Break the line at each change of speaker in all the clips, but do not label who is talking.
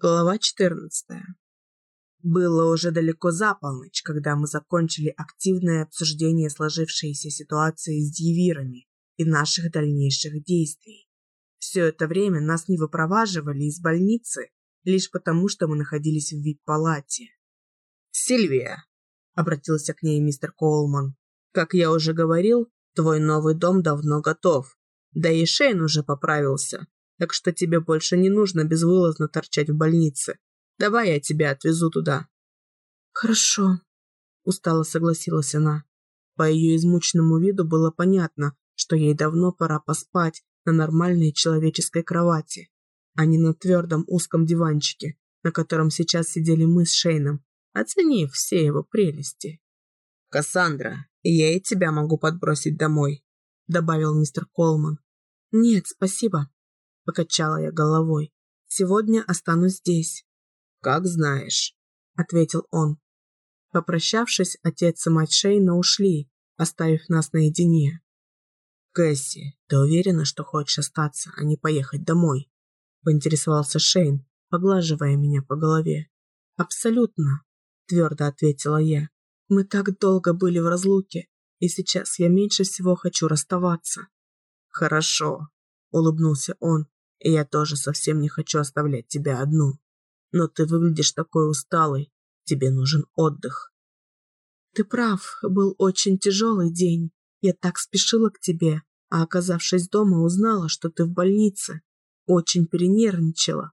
Глава 14. Было уже далеко за полночь, когда мы закончили активное обсуждение сложившейся ситуации с дьявирами и наших дальнейших действий. Все это время нас не выпроваживали из больницы, лишь потому, что мы находились в вип-палате. «Сильвия», — обратился к ней мистер Коулман, — «как я уже говорил, твой новый дом давно готов. Да и Шейн уже поправился, так что тебе больше не нужно безвылазно торчать в больнице. Давай я тебя отвезу туда».
«Хорошо», – устало согласилась она.
По ее измученному виду было понятно, что ей давно пора поспать на нормальной человеческой кровати, а не на твердом узком диванчике, на котором сейчас сидели мы с Шейном, оценив все его прелести. «Кассандра, я и тебя могу подбросить домой», – добавил мистер Колман.
«Нет, спасибо», Покачала я головой. Сегодня останусь здесь.
Как знаешь,
ответил он. Попрощавшись, отец и мать Шейна ушли, оставив нас наедине.
«Кэсси, ты уверена, что хочешь остаться, а не поехать домой?» Поинтересовался Шейн, поглаживая меня по голове.
«Абсолютно», – твердо ответила я. «Мы так долго были в разлуке, и сейчас я меньше всего хочу расставаться».
«Хорошо», – улыбнулся он, и я тоже совсем не хочу оставлять тебя одну. Но ты выглядишь такой усталой. Тебе нужен отдых.
Ты прав, был очень тяжелый день. Я так спешила к тебе, а оказавшись дома, узнала, что ты в больнице. Очень перенервничала.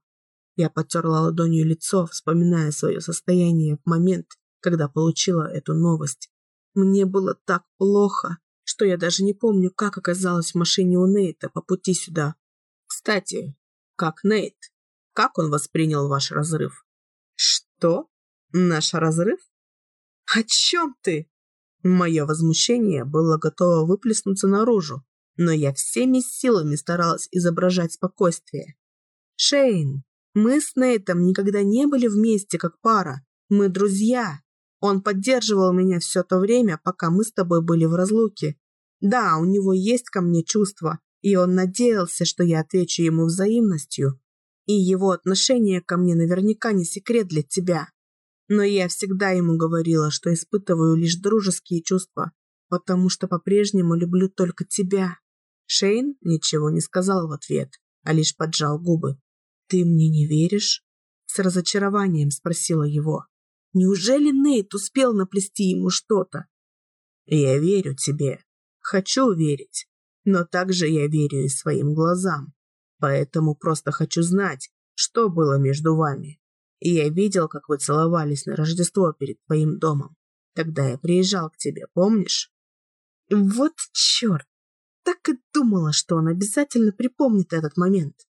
Я потерла ладонью лицо, вспоминая свое состояние в момент, когда получила эту новость. Мне было так плохо, что я даже не помню, как оказалась в машине у Нейта по пути сюда.
Кстати, как Нейт? Как он воспринял ваш разрыв?
Что? Наш разрыв? О чем ты?
Мое возмущение было готово выплеснуться наружу, но я всеми силами старалась изображать спокойствие.
Шейн, мы с Нейтом никогда не были вместе как пара. Мы друзья. Он поддерживал меня все то время, пока мы с тобой были в разлуке. Да, у него есть ко мне чувства, и он надеялся, что я отвечу ему взаимностью, и его отношение ко мне наверняка не секрет для тебя. Но я всегда ему говорила, что испытываю лишь дружеские чувства, потому что по-прежнему люблю только тебя. Шейн ничего не сказал в ответ, а лишь поджал губы. «Ты мне не веришь?» С разочарованием спросила его. «Неужели Нейт успел наплести ему что-то?»
«Я верю тебе. Хочу верить но также я верю и своим глазам. Поэтому просто хочу знать, что было между вами. И я видел, как вы целовались на Рождество перед твоим домом. Тогда я приезжал к тебе, помнишь?
Вот черт! Так и думала, что он обязательно припомнит этот момент.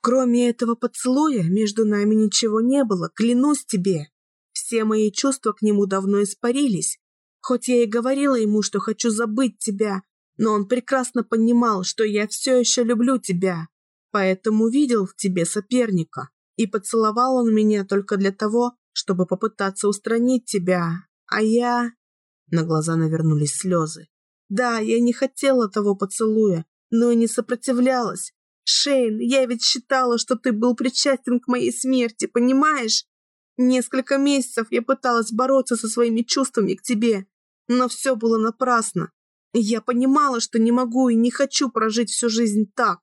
Кроме этого поцелуя, между нами ничего не было, клянусь тебе. Все мои чувства к нему давно испарились. Хоть я и говорила ему, что хочу забыть тебя, но он прекрасно понимал, что я все еще люблю тебя, поэтому видел в тебе соперника. И поцеловал он меня только для того, чтобы попытаться устранить тебя. А я... На глаза навернулись слезы. Да, я не хотела того поцелуя, но и не сопротивлялась. Шейн, я ведь считала, что ты был причастен к моей смерти, понимаешь? Несколько месяцев я пыталась бороться со своими чувствами к тебе, но все было напрасно. Я понимала, что не могу и не хочу прожить всю жизнь так.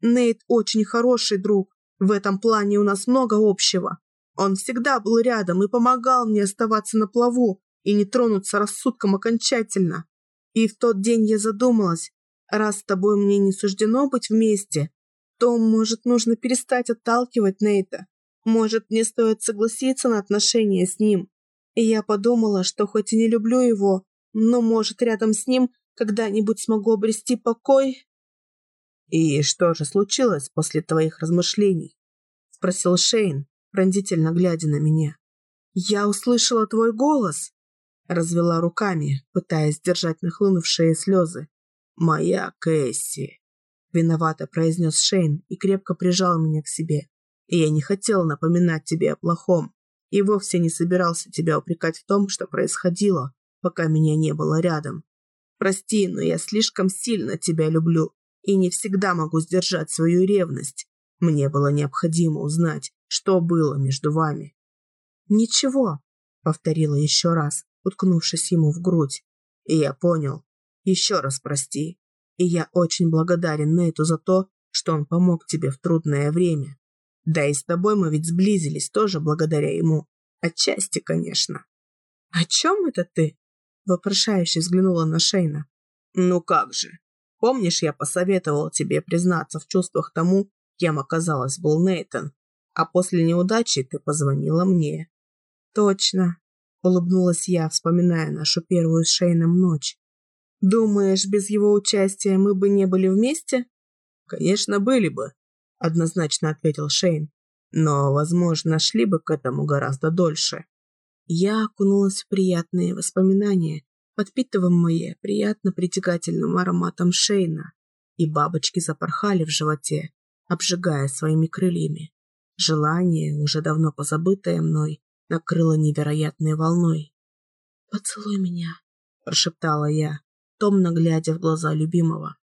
Нейт очень хороший друг. В этом плане у нас много общего. Он всегда был рядом и помогал мне оставаться на плаву и не тронуться рассудком окончательно. И в тот день я задумалась, раз с тобой мне не суждено быть вместе, то, может, нужно перестать отталкивать Нейта. Может, мне стоит согласиться на отношения с ним. И я подумала, что хоть и не люблю его, но, может, рядом с ним когда-нибудь смогу обрести покой?»
«И что же случилось после твоих размышлений?» — спросил Шейн, пронзительно глядя на меня.
«Я услышала твой голос!» — развела руками, пытаясь сдержать нахлынувшие слезы.
«Моя Кэсси!» — виновато произнес Шейн и крепко прижал меня к себе. И я не хотел напоминать тебе о плохом, и вовсе не собирался тебя упрекать в том, что происходило, пока меня не было рядом. Прости, но я слишком сильно тебя люблю и не всегда могу сдержать свою ревность. Мне было необходимо узнать, что было между вами.
«Ничего», — повторила еще раз, уткнувшись ему в грудь.
И я понял. Еще раз прости. И я очень благодарен Нейту за то, что он помог тебе в трудное время. Да и с тобой мы ведь сблизились тоже благодаря ему. Отчасти, конечно.
«О чем это ты?» — вопрошающе взглянула на Шейна.
«Ну как же. Помнишь, я посоветовал тебе признаться в чувствах тому, кем оказалось был Нейтан, а после неудачи ты позвонила мне».
«Точно», — улыбнулась я, вспоминая нашу первую с Шейном ночь. «Думаешь, без его участия мы бы не были вместе?»
«Конечно, были бы», — однозначно ответил Шейн. «Но, возможно, шли бы к этому гораздо дольше».
Я окунулась в приятные воспоминания, подпитываемые приятно притягательным ароматом Шейна, и бабочки запорхали в животе, обжигая своими крыльями. Желание, уже давно позабытое мной, накрыло невероятной волной. «Поцелуй меня», – прошептала я, томно глядя в глаза любимого.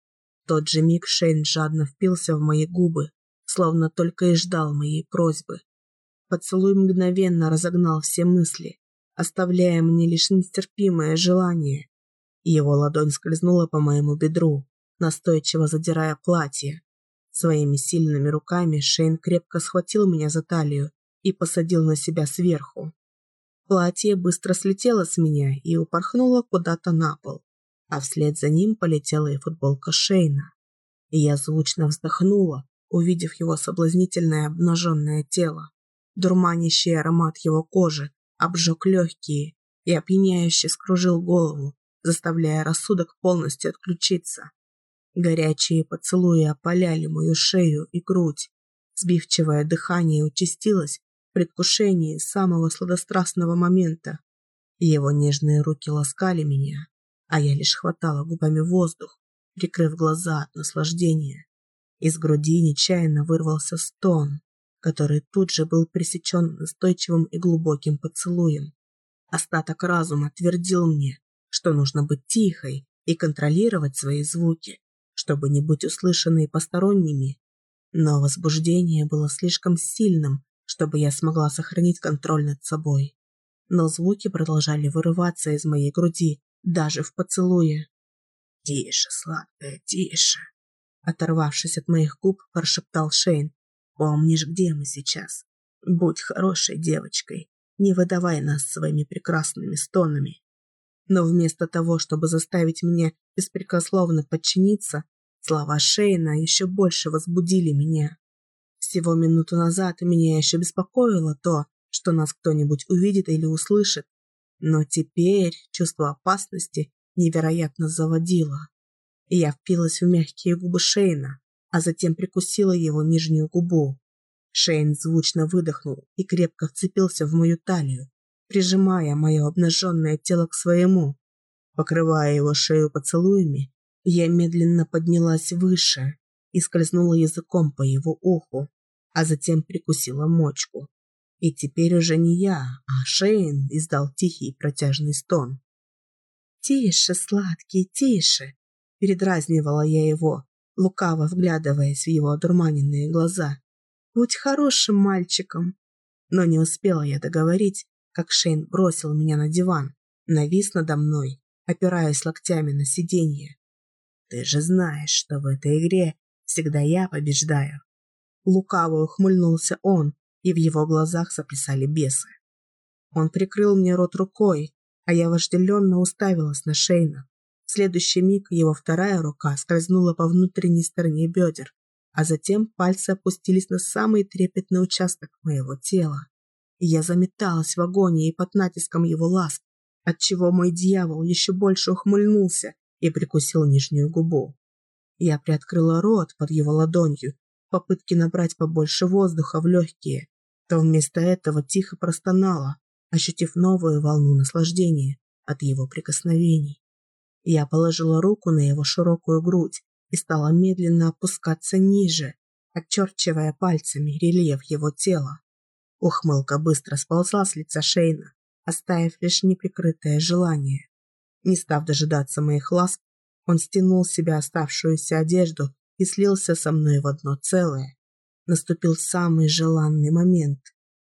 В тот же миг Шейн жадно впился в мои губы, словно только и ждал моей просьбы. Поцелуй мгновенно разогнал все мысли, оставляя мне лишь нестерпимое желание. Его ладонь скользнула по моему бедру, настойчиво задирая платье. Своими сильными руками Шейн крепко схватил меня за талию и посадил на себя сверху. Платье быстро слетело с меня и упорхнуло куда-то на пол, а вслед за ним полетела и футболка Шейна. Я звучно вздохнула, увидев его соблазнительное обнаженное тело. Дурманящий аромат его кожи обжег легкие и опьяняюще скружил голову, заставляя рассудок полностью отключиться. Горячие поцелуи опаляли мою шею и грудь. Сбивчивое дыхание участилось в предвкушении самого сладострастного момента. Его нежные руки ласкали меня, а я лишь хватала губами воздух, прикрыв глаза от наслаждения. Из груди нечаянно вырвался стон, который тут же был пресечен настойчивым и глубоким поцелуем. Остаток разума твердил мне, что нужно быть тихой и контролировать свои звуки, чтобы не быть услышанной посторонними. Но возбуждение было слишком сильным, чтобы я смогла сохранить контроль над собой. Но звуки продолжали вырываться из моей груди, даже в поцелуе.
«Тише, сладкая, тише!»
Оторвавшись от моих губ, прошептал Шейн,
Помнишь, где мы сейчас? Будь хорошей девочкой, не выдавай нас своими прекрасными стонами.
Но вместо того, чтобы заставить меня беспрекословно подчиниться, слова Шейна еще больше возбудили меня. Всего минуту назад меня еще беспокоило то, что нас кто-нибудь увидит или услышит, но теперь чувство опасности невероятно заводило. Я впилась в мягкие губы Шейна, а затем прикусила его нижнюю губу. Шейн звучно выдохнул и крепко вцепился в мою талию, прижимая мое обнаженное тело к своему. Покрывая его шею поцелуями, я медленно поднялась выше и скользнула языком по его уху, а затем прикусила мочку. И теперь уже не я, а Шейн издал тихий протяжный стон. «Тише, сладкий, тише!» Передразнивала я его, лукаво вглядываясь в его одурманенные глаза. «Будь хорошим мальчиком!» Но не успела я договорить, как Шейн бросил меня на диван, навис надо мной, опираясь локтями на сиденье. «Ты же знаешь, что в этой игре всегда я побеждаю!» Лукаво ухмыльнулся он, и в его глазах заплясали бесы. Он прикрыл мне рот рукой, а я вожделенно уставилась на Шейна, в следующий миг его вторая рука скользнула по внутренней стороне бедер, а затем пальцы опустились на самый трепетный участок моего тела. И я заметалась в агонии под натиском его ласк, отчего мой дьявол еще больше ухмыльнулся и прикусил нижнюю губу. Я приоткрыла рот под его ладонью в попытке набрать побольше воздуха в легкие, то вместо этого тихо простонала, ощутив новую волну наслаждения от его прикосновений. Я положила руку на его широкую грудь и стала медленно опускаться ниже, отчерчивая пальцами рельеф его тела. Ухмылка быстро сползла с лица Шейна, оставив лишь неприкрытое желание. Не став дожидаться моих ласк, он стянул с себя оставшуюся одежду и слился со мной в одно целое.
Наступил самый желанный момент.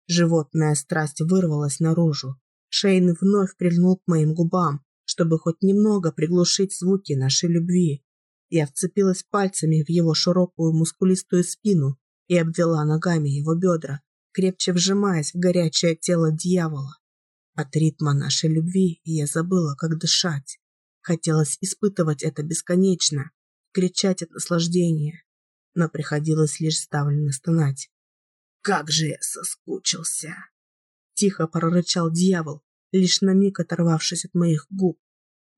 Животная страсть вырвалась наружу. Шейн вновь прильнул к моим губам, чтобы хоть немного приглушить звуки нашей любви. Я вцепилась пальцами в его широкую мускулистую спину и обвела ногами его бедра, крепче вжимаясь в горячее тело дьявола. От ритма нашей любви я забыла, как дышать. Хотелось испытывать это бесконечно, кричать от наслаждения, но приходилось лишь ставленно стонать. «Как же я соскучился!» Тихо прорычал дьявол, лишь на миг оторвавшись от моих губ.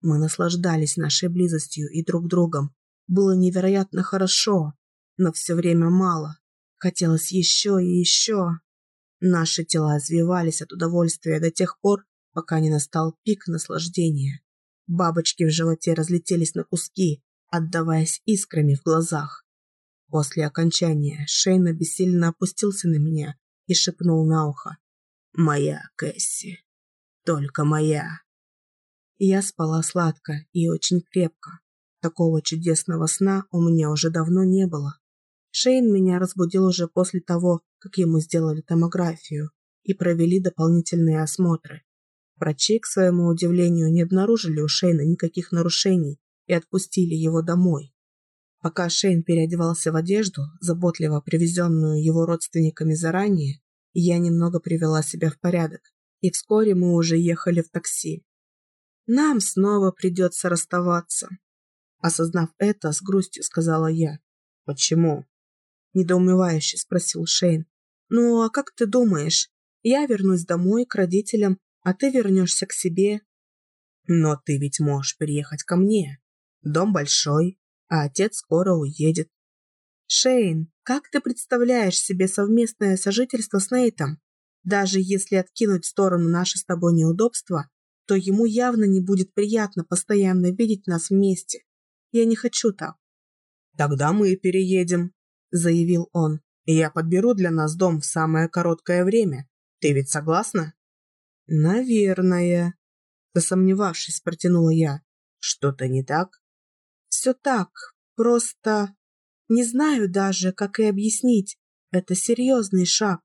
Мы наслаждались нашей близостью и друг другом. Было невероятно хорошо, но все время мало. Хотелось еще и еще. Наши тела извивались от удовольствия до тех пор, пока не настал пик наслаждения. Бабочки в животе разлетелись на куски, отдаваясь искрами в глазах. После окончания Шейна бессильно опустился на меня и шепнул на ухо. «Моя Кэсси, только моя». Я спала сладко и очень крепко. Такого чудесного сна у меня уже давно не было. Шейн меня разбудил уже после того, как ему сделали томографию и провели дополнительные осмотры. Врачи, к своему удивлению, не обнаружили у Шейна никаких нарушений и отпустили его домой. Пока Шейн переодевался в одежду, заботливо привезенную его родственниками заранее, я немного привела себя в порядок, и вскоре мы уже ехали в такси. Нам снова придется расставаться. Осознав это, с грустью сказала я. Почему? недоумевающе спросил Шейн. «Ну, а как ты думаешь? Я вернусь домой к родителям, а ты вернешься к себе?» «Но ты ведь можешь переехать ко мне. Дом большой, а отец скоро уедет». «Шейн, как ты представляешь себе совместное сожительство с Нейтом? Даже если откинуть в сторону наши с тобой неудобства, то ему явно не будет приятно постоянно видеть нас вместе. Я не хочу так». «Тогда мы переедем», заявил он. «Я подберу для нас дом в самое короткое время. Ты ведь согласна?» «Наверное», – засомневавшись, протянула я. «Что-то не так?» «Все так, просто... Не знаю даже, как и объяснить. Это серьезный шаг».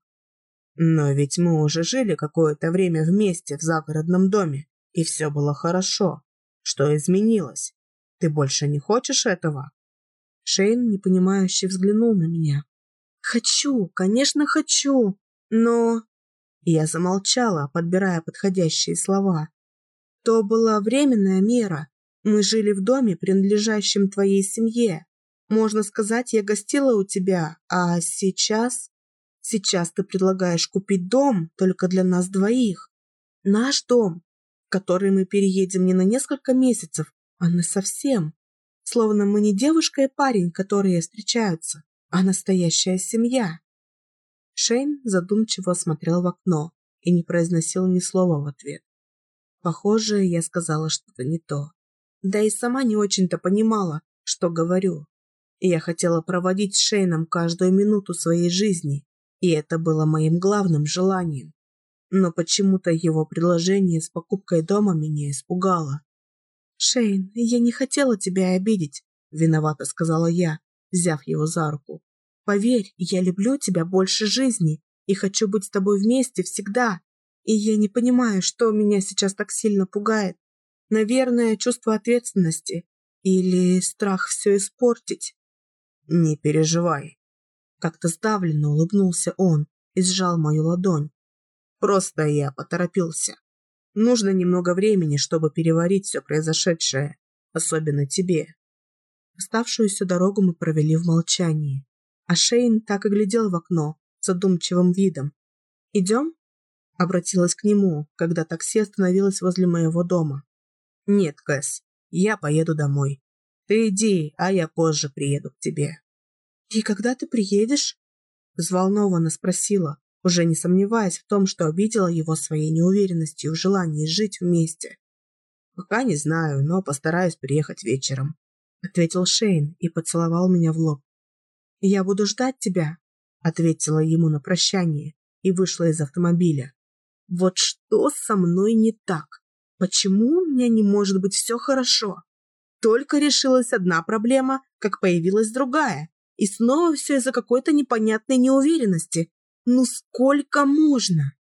«Но ведь мы уже жили какое-то время вместе в загородном доме, и все было хорошо. Что изменилось? Ты больше не хочешь этого?» Шейн, непонимающе, взглянул на меня. «Хочу, конечно, хочу, но...» Я замолчала, подбирая подходящие слова. «То была временная мера. Мы жили в доме, принадлежащем твоей семье. Можно сказать, я гостила у тебя, а сейчас... Сейчас ты предлагаешь купить дом только для нас двоих. Наш дом, в который мы переедем не на несколько месяцев, а на совсем. Словно мы не девушка и парень, которые встречаются, а настоящая семья. Шейн задумчиво смотрел в окно и не произносил ни слова в ответ. Похоже, я сказала что-то не то. Да и сама не очень-то понимала, что говорю. Я хотела проводить с Шейном каждую минуту своей жизни, и это было моим главным желанием. Но почему-то его предложение с покупкой дома меня испугало. «Шейн, я не хотела тебя обидеть», — виновато сказала я, взяв его за руку. «Поверь, я люблю тебя больше жизни и хочу быть с тобой вместе всегда. И я не понимаю, что меня сейчас так сильно пугает. Наверное, чувство ответственности или страх все испортить». «Не переживай», — как-то сдавленно улыбнулся он и сжал мою ладонь. «Просто я поторопился». Нужно немного времени, чтобы переварить все произошедшее, особенно тебе. Оставшуюся дорогу мы провели в молчании, а Шейн так и глядел в окно задумчивым видом. «Идем?» – обратилась к нему, когда такси остановилось возле моего дома. «Нет, Кэс, я поеду домой. Ты иди, а я позже приеду к тебе». «И когда ты приедешь?» – взволнованно спросила, уже не сомневаясь в том, что обидела его своей неуверенностью в желании жить вместе. «Пока не знаю, но постараюсь приехать вечером», — ответил Шейн и поцеловал меня в лоб. «Я буду ждать тебя», — ответила ему на прощание и вышла из автомобиля. «Вот что со мной не так? Почему у меня не может быть все хорошо? Только решилась одна проблема, как появилась другая,
И снова все из-за какой-то непонятной неуверенности. Ну сколько можно?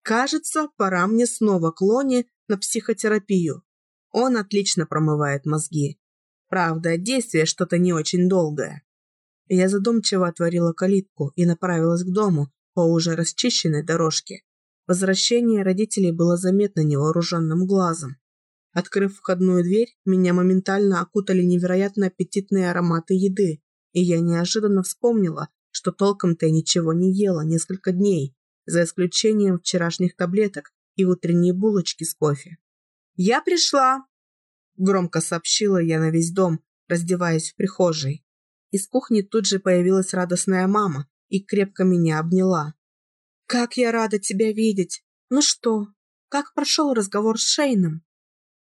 Кажется, пора мне снова к Лоне на психотерапию. Он отлично промывает мозги. Правда, действие что-то не очень долгое. Я задумчиво отворила калитку и направилась к дому по уже расчищенной дорожке. Возвращение родителей было заметно невооруженным глазом. Открыв входную дверь, меня моментально окутали невероятно аппетитные ароматы еды, и я неожиданно вспомнила, что толком-то я ничего не ела несколько дней, за исключением вчерашних таблеток и утренней булочки с кофе. «Я пришла!» Громко сообщила я на весь дом, раздеваясь в прихожей. Из кухни тут же появилась радостная мама и крепко меня обняла. «Как я рада тебя видеть! Ну что, как прошел разговор с Шейном?»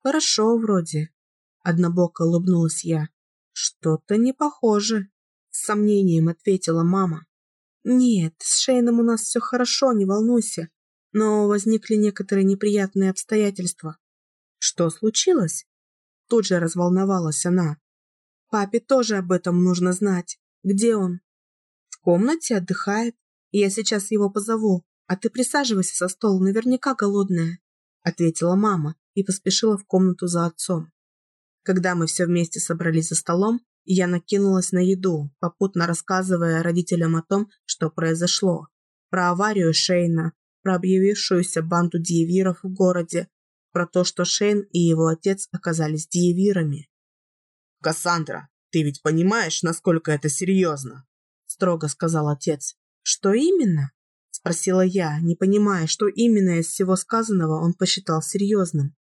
«Хорошо вроде», — однобоко улыбнулась я. «Что-то не похоже», — с сомнением ответила мама. «Нет, с Шейном у нас все хорошо, не волнуйся, но возникли некоторые неприятные обстоятельства». «Что случилось?» Тут же разволновалась она. «Папе тоже об этом нужно знать. Где он?» «В комнате отдыхает. Я сейчас его позову, а ты присаживайся со стола, наверняка голодная», ответила мама и поспешила в комнату за отцом. Когда мы все вместе собрались за столом, я накинулась на еду, попутно рассказывая родителям о том, что произошло. Про аварию Шейна, про объявившуюся банду диевиров в городе, про то, что Шейн и его отец оказались диевирами.
«Кассандра, ты ведь понимаешь, насколько это серьезно?»
строго сказал отец. «Что именно?» – спросила я, не понимая, что именно из всего сказанного он посчитал серьезным.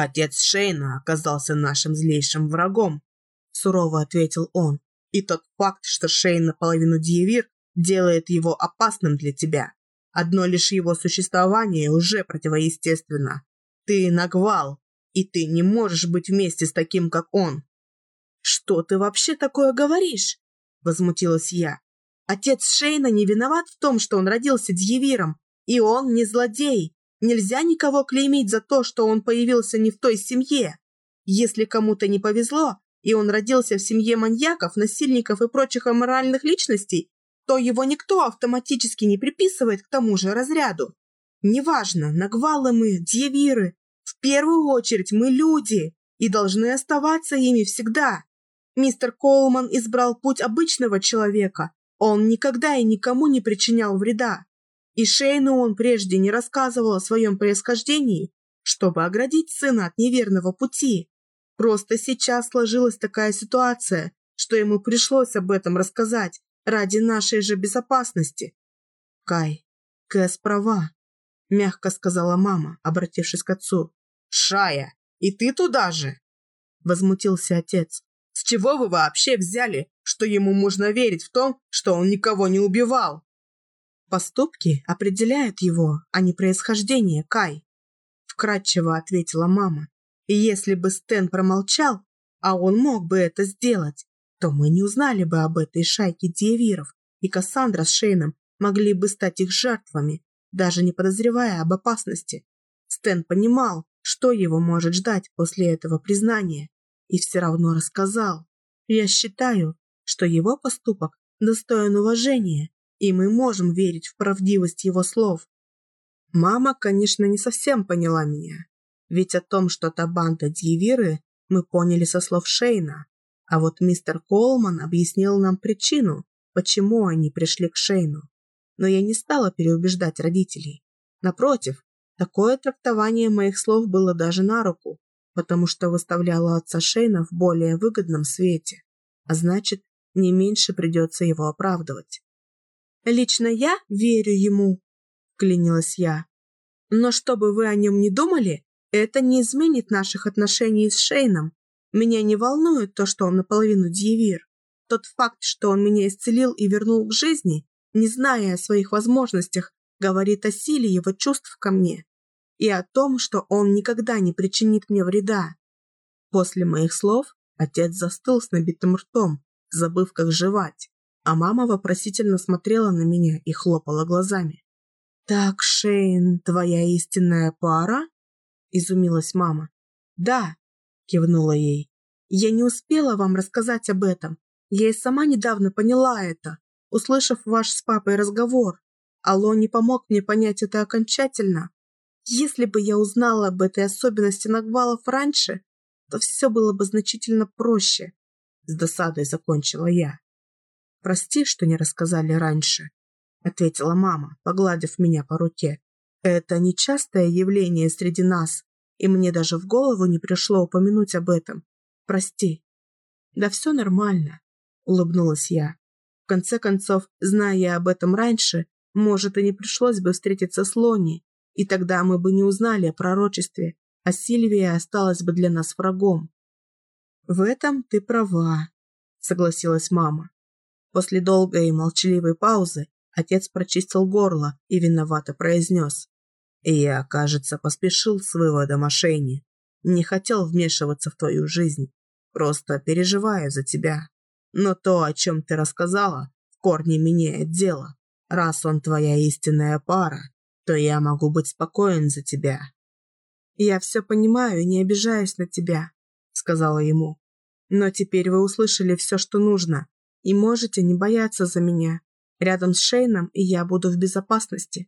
«Отец Шейна оказался нашим злейшим врагом», – сурово ответил он. «И тот факт, что Шейн наполовину Диевир, делает его опасным для тебя. Одно лишь его существование уже противоестественно. Ты нагвал, и ты не можешь быть вместе с таким, как он».
«Что ты вообще такое говоришь?» – возмутилась я. Отец Шейна не виноват в том, что он родился дьявиром, и он не злодей. Нельзя никого клеймить за то, что он появился не в той семье. Если кому-то не повезло, и он родился в семье маньяков, насильников и прочих аморальных личностей, то его никто автоматически не приписывает к тому же разряду. Неважно, нагвалы мы, дьявиры, в первую очередь мы люди и должны оставаться ими всегда. Мистер Коулман избрал путь обычного человека, он никогда и никому не причинял вреда. И Шейну он прежде не рассказывал о своем происхождении, чтобы оградить сына от неверного пути. Просто сейчас сложилась такая ситуация, что ему пришлось об этом рассказать ради нашей же безопасности. Кай, Кэс права, мягко сказала мама, обратившись к отцу.
Шая, и ты туда же? Возмутился отец. С чего вы вообще взяли, что ему можно верить в том, что он никого не убивал?
Поступки определяют его, а не происхождение, Кай. Вкратчиво ответила мама. И если бы Стэн промолчал, а он мог бы это сделать, то мы не узнали бы об этой шайке девиров, и Кассандра с Шейном могли бы стать их жертвами, даже не подозревая об опасности. Стэн понимал, что его может ждать после этого признания и все равно рассказал. Я считаю, что его поступок достоин уважения, и мы можем верить в правдивость его слов. Мама, конечно, не совсем поняла меня, ведь о том, что та банда Дьявиры, мы поняли со слов Шейна, а вот мистер Колман объяснил нам причину, почему они пришли к Шейну. Но я не стала переубеждать родителей. Напротив, такое трактование моих слов было даже на руку потому что выставляла отца Шейна в более выгодном свете, а значит, не меньше придется его оправдывать. «Лично я верю ему», — клянилась я. «Но чтобы вы о нем не думали, это не изменит наших отношений с Шейном. Меня не волнует то, что он наполовину дьявир. Тот факт, что он меня исцелил и вернул к жизни, не зная о своих возможностях, говорит о силе его чувств ко мне и о том, что он никогда не причинит мне вреда. После моих слов отец застыл с набитым ртом, забыв, как жевать, а мама вопросительно смотрела на меня и хлопала глазами. «Так, Шейн, твоя истинная пара?» – изумилась мама. «Да», – кивнула ей. «Я не успела вам рассказать об этом. Я и сама недавно поняла это, услышав ваш с папой разговор. Алло не помог мне понять это окончательно. Если бы я узнала об этой особенности Нагвалов раньше, то все было бы значительно проще. С досадой закончила я. Прости, что не рассказали раньше, ответила мама, погладив меня по руке. Это нечастое явление среди нас, и мне даже в голову не пришло упомянуть об этом. Прости. Да все нормально, улыбнулась я. В конце концов, зная об этом раньше, может, и не пришлось бы встретиться с Лони, и тогда мы бы не узнали о пророчестве, а Сильвия осталась бы для нас врагом. В этом ты права, согласилась мама. После долгой и молчаливой паузы отец прочистил горло и виновато произнес. «Я, кажется, поспешил с выводом о Шейне. Не хотел вмешиваться в твою жизнь. Просто переживаю за тебя. Но то, о чем ты рассказала, в корне меняет дело. Раз он твоя истинная пара, то я могу быть спокоен за тебя». «Я все понимаю и не обижаюсь на тебя», — сказала ему. «Но теперь вы услышали все, что нужно, и можете не бояться за меня. Рядом с Шейном и я буду в безопасности».